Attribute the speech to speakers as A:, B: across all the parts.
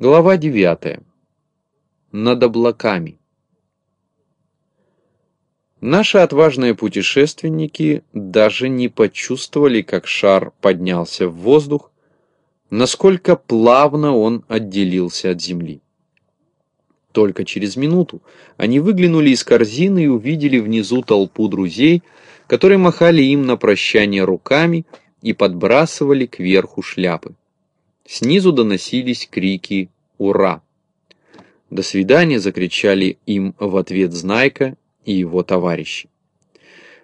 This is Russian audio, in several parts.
A: Глава 9. Над облаками. Наши отважные путешественники даже не почувствовали, как шар поднялся в воздух, насколько плавно он отделился от земли. Только через минуту они выглянули из корзины и увидели внизу толпу друзей, которые махали им на прощание руками и подбрасывали кверху шляпы. Снизу доносились крики «Ура!». «До свидания!» — закричали им в ответ Знайка и его товарищи.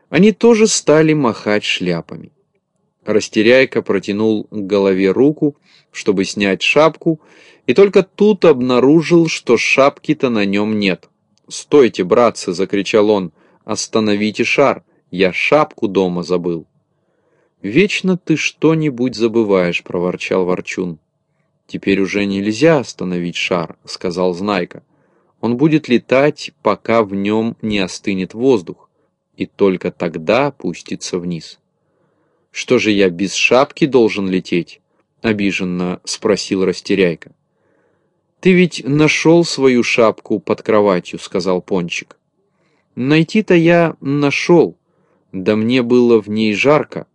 A: Они тоже стали махать шляпами. Растеряйка протянул к голове руку, чтобы снять шапку, и только тут обнаружил, что шапки-то на нем нет. «Стойте, братцы!» — закричал он. «Остановите шар! Я шапку дома забыл!» «Вечно ты что-нибудь забываешь», — проворчал Ворчун. «Теперь уже нельзя остановить шар», — сказал Знайка. «Он будет летать, пока в нем не остынет воздух, и только тогда опустится вниз». «Что же я без шапки должен лететь?» — обиженно спросил Растеряйка. «Ты ведь нашел свою шапку под кроватью», — сказал Пончик. «Найти-то я нашел, да мне было в ней жарко,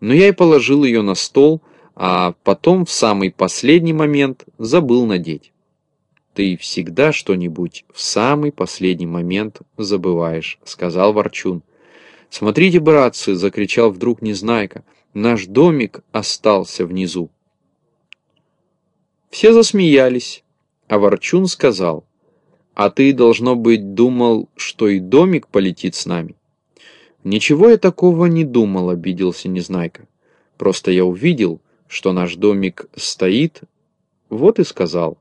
A: но я и положил ее на стол, а потом в самый последний момент забыл надеть. «Ты всегда что-нибудь в самый последний момент забываешь», — сказал Ворчун. «Смотрите, братцы!» — закричал вдруг Незнайка. «Наш домик остался внизу». Все засмеялись, а Ворчун сказал, «А ты, должно быть, думал, что и домик полетит с нами?» «Ничего я такого не думал», — обиделся Незнайка. «Просто я увидел, что наш домик стоит, вот и сказал.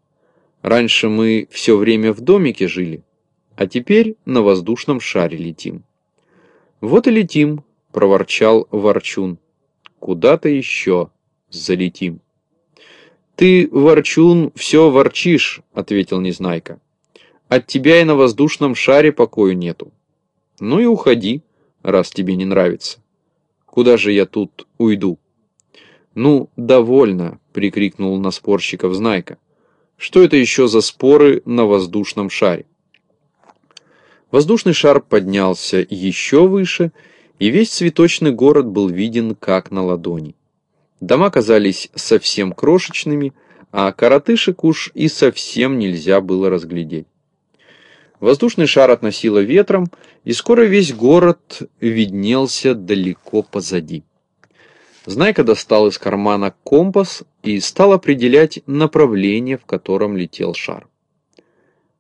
A: Раньше мы все время в домике жили, а теперь на воздушном шаре летим». «Вот и летим», — проворчал Ворчун. «Куда-то еще залетим». «Ты, Ворчун, все ворчишь», — ответил Незнайка. «От тебя и на воздушном шаре покою нету. Ну и уходи» раз тебе не нравится. Куда же я тут уйду? Ну, довольно, прикрикнул на спорщиков Знайка. Что это еще за споры на воздушном шаре? Воздушный шар поднялся еще выше, и весь цветочный город был виден как на ладони. Дома казались совсем крошечными, а коротышек уж и совсем нельзя было разглядеть. Воздушный шар относило ветром, и скоро весь город виднелся далеко позади. Знайка достал из кармана компас и стал определять направление, в котором летел шар.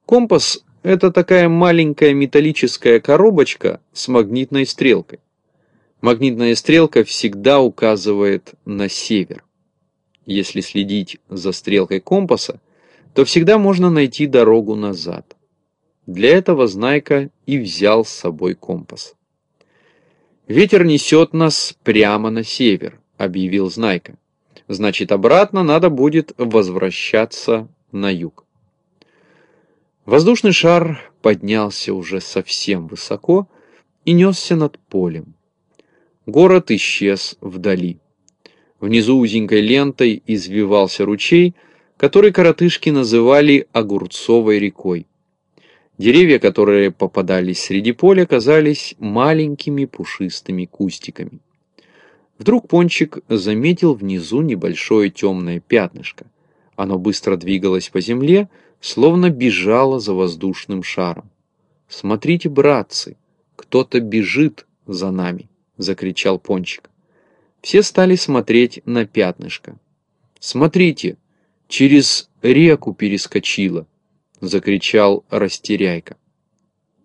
A: Компас – это такая маленькая металлическая коробочка с магнитной стрелкой. Магнитная стрелка всегда указывает на север. Если следить за стрелкой компаса, то всегда можно найти дорогу назад. Для этого Знайка и взял с собой компас. «Ветер несет нас прямо на север», — объявил Знайка. «Значит, обратно надо будет возвращаться на юг». Воздушный шар поднялся уже совсем высоко и несся над полем. Город исчез вдали. Внизу узенькой лентой извивался ручей, который коротышки называли Огурцовой рекой. Деревья, которые попадались среди поля, казались маленькими пушистыми кустиками. Вдруг Пончик заметил внизу небольшое темное пятнышко. Оно быстро двигалось по земле, словно бежало за воздушным шаром. «Смотрите, братцы, кто-то бежит за нами!» — закричал Пончик. Все стали смотреть на пятнышко. «Смотрите, через реку перескочило!» — закричал Растеряйка.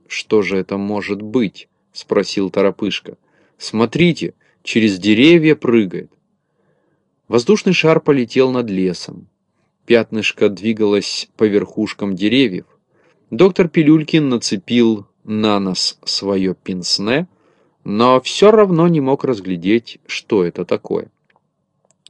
A: «Что же это может быть?» — спросил Торопышка. «Смотрите, через деревья прыгает». Воздушный шар полетел над лесом. Пятнышко двигалось по верхушкам деревьев. Доктор Пилюлькин нацепил на нос свое пенсне, но все равно не мог разглядеть, что это такое.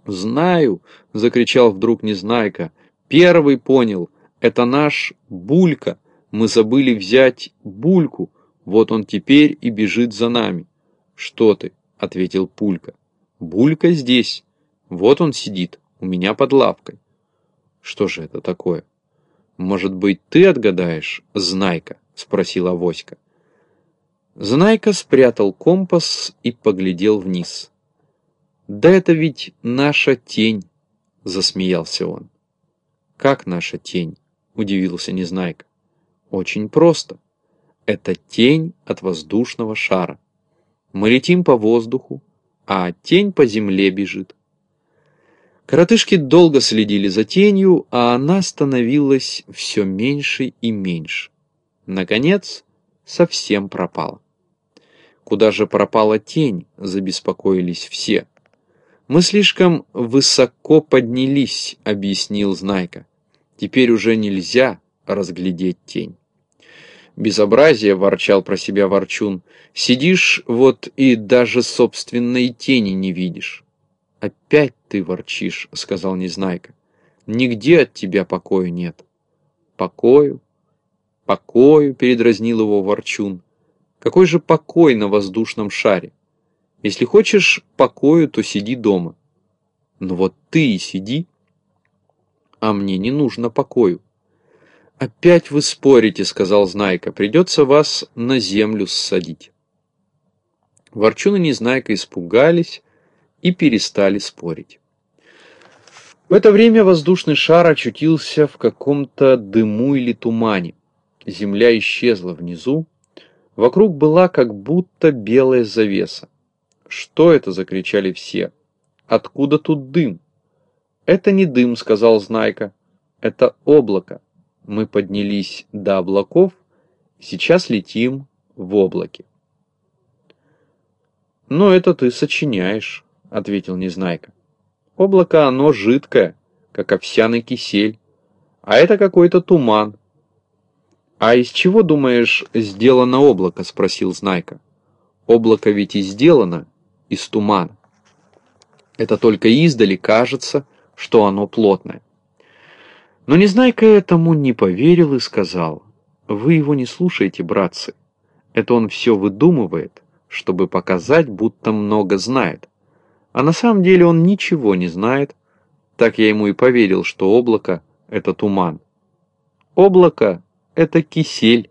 A: «Знаю!» — закричал вдруг Незнайка. «Первый понял!» Это наш Булька. Мы забыли взять Бульку. Вот он теперь и бежит за нами. Что ты? Ответил Пулька. Булька здесь. Вот он сидит, у меня под лавкой. Что же это такое? Может быть, ты отгадаешь, Знайка? Спросил Авоська. Знайка спрятал компас и поглядел вниз. «Да это ведь наша тень!» — засмеялся он. «Как наша тень?» — удивился Незнайка. «Очень просто. Это тень от воздушного шара. Мы летим по воздуху, а тень по земле бежит. Коротышки долго следили за тенью, а она становилась все меньше и меньше. Наконец, совсем пропала. Куда же пропала тень, забеспокоились все. Мы слишком высоко поднялись, объяснил Знайка. Теперь уже нельзя разглядеть тень. Безобразие, ворчал про себя Ворчун. Сидишь вот и даже собственной тени не видишь. Опять ты ворчишь, сказал Незнайка. Нигде от тебя покоя нет. Покою? Покою, передразнил его Ворчун. Какой же покой на воздушном шаре? Если хочешь покою, то сиди дома. Но вот ты и сиди. А мне не нужно покою. «Опять вы спорите», — сказал Знайка. «Придется вас на землю ссадить». Ворчун и Незнайка испугались и перестали спорить. В это время воздушный шар очутился в каком-то дыму или тумане. Земля исчезла внизу. Вокруг была как будто белая завеса. «Что это?» — закричали все. «Откуда тут дым?» «Это не дым», — сказал Знайка. «Это облако мы поднялись до облаков, сейчас летим в облаке. «Но это ты сочиняешь», — ответил Незнайка. «Облако оно жидкое, как овсяный кисель, а это какой-то туман». «А из чего, думаешь, сделано облако?» — спросил Знайка. «Облако ведь и сделано из тумана. Это только издали кажется, что оно плотное. Но Незнайка этому не поверил и сказал, «Вы его не слушаете, братцы. Это он все выдумывает, чтобы показать, будто много знает. А на самом деле он ничего не знает. Так я ему и поверил, что облако — это туман. Облако — это кисель,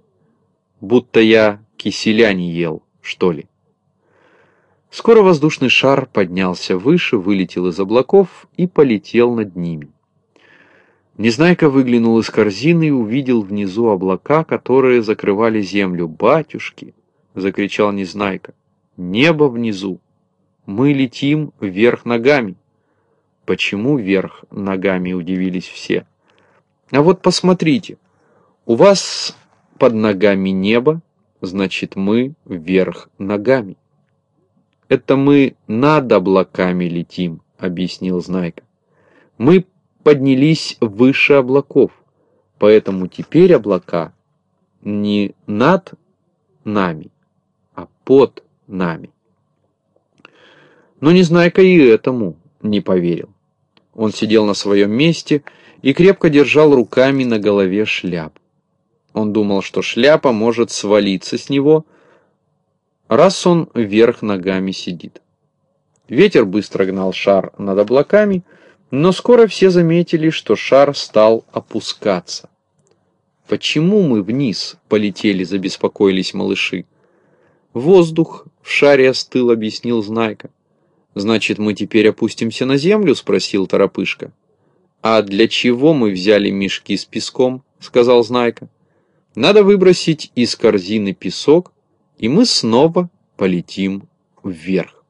A: будто я киселя не ел, что ли». Скоро воздушный шар поднялся выше, вылетел из облаков и полетел над ними. Незнайка выглянул из корзины и увидел внизу облака, которые закрывали землю. «Батюшки!» — закричал Незнайка. «Небо внизу! Мы летим вверх ногами!» «Почему вверх ногами?» — удивились все. «А вот посмотрите, у вас под ногами небо, значит, мы вверх ногами». «Это мы над облаками летим», — объяснил Знайка. «Мы поднялись выше облаков, поэтому теперь облака не над нами, а под нами. Но Незнайка и этому не поверил. Он сидел на своем месте и крепко держал руками на голове шляп. Он думал, что шляпа может свалиться с него, раз он вверх ногами сидит. Ветер быстро гнал шар над облаками, но скоро все заметили, что шар стал опускаться. «Почему мы вниз полетели?» – забеспокоились малыши. «Воздух в шаре остыл», – объяснил Знайка. «Значит, мы теперь опустимся на землю?» – спросил Торопышка. «А для чего мы взяли мешки с песком?» – сказал Знайка. «Надо выбросить из корзины песок, и мы снова полетим вверх».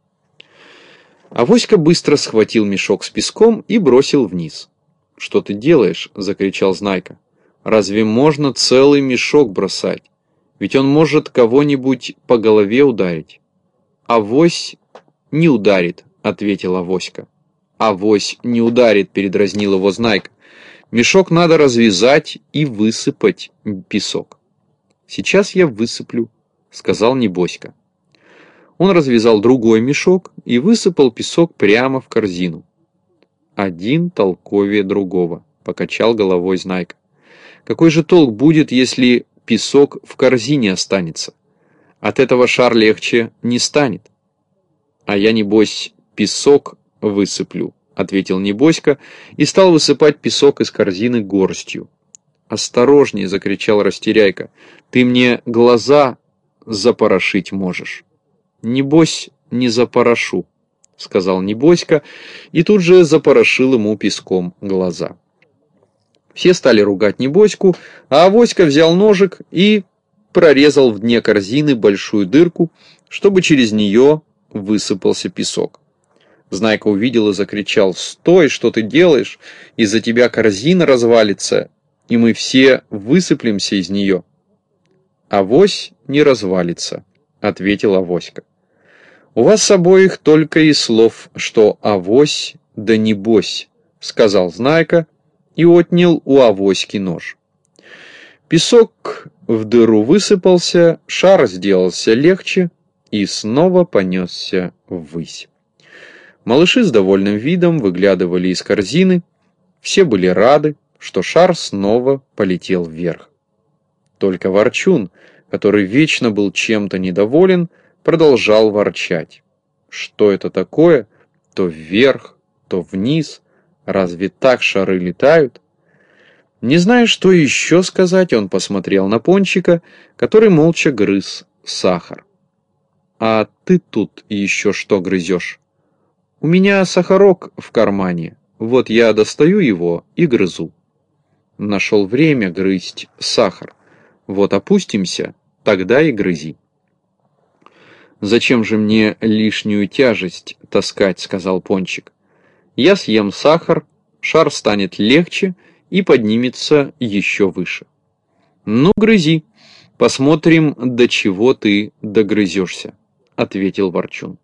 A: Авоська быстро схватил мешок с песком и бросил вниз. «Что ты делаешь?» – закричал Знайка. «Разве можно целый мешок бросать? Ведь он может кого-нибудь по голове ударить». «Авось не ударит», – ответила Авоська. «Авось не ударит», – передразнил его Знайка. «Мешок надо развязать и высыпать песок». «Сейчас я высыплю», – сказал Небоська. Он развязал другой мешок и высыпал песок прямо в корзину. Один толковее другого, покачал головой Знайка. Какой же толк будет, если песок в корзине останется? От этого шар легче не станет. А я, небось, песок высыплю, ответил Небоська и стал высыпать песок из корзины горстью. «Осторожнее!» — закричал Растеряйка. «Ты мне глаза запорошить можешь». «Небось, не запорошу», — сказал Небоська, и тут же запорошил ему песком глаза. Все стали ругать Небоську, а Авоська взял ножик и прорезал в дне корзины большую дырку, чтобы через нее высыпался песок. Знайка увидел и закричал «Стой, что ты делаешь? Из-за тебя корзина развалится, и мы все высыплемся из нее». «Авось не развалится», — ответил Авоська. «У вас обоих только и слов, что авось да небось», — сказал Знайка и отнял у Авоськи нож. Песок в дыру высыпался, шар сделался легче и снова понесся ввысь. Малыши с довольным видом выглядывали из корзины, все были рады, что шар снова полетел вверх. Только Ворчун, который вечно был чем-то недоволен, продолжал ворчать. Что это такое? То вверх, то вниз. Разве так шары летают? Не зная, что еще сказать, он посмотрел на Пончика, который молча грыз сахар. «А ты тут еще что грызешь?» «У меня сахарок в кармане, вот я достаю его и грызу». Нашел время грызть сахар. Вот опустимся, тогда и грызи. «Зачем же мне лишнюю тяжесть таскать?» — сказал Пончик. «Я съем сахар, шар станет легче, — и поднимется еще выше. «Ну, грызи, посмотрим, до чего ты догрызешься», — ответил Ворчун.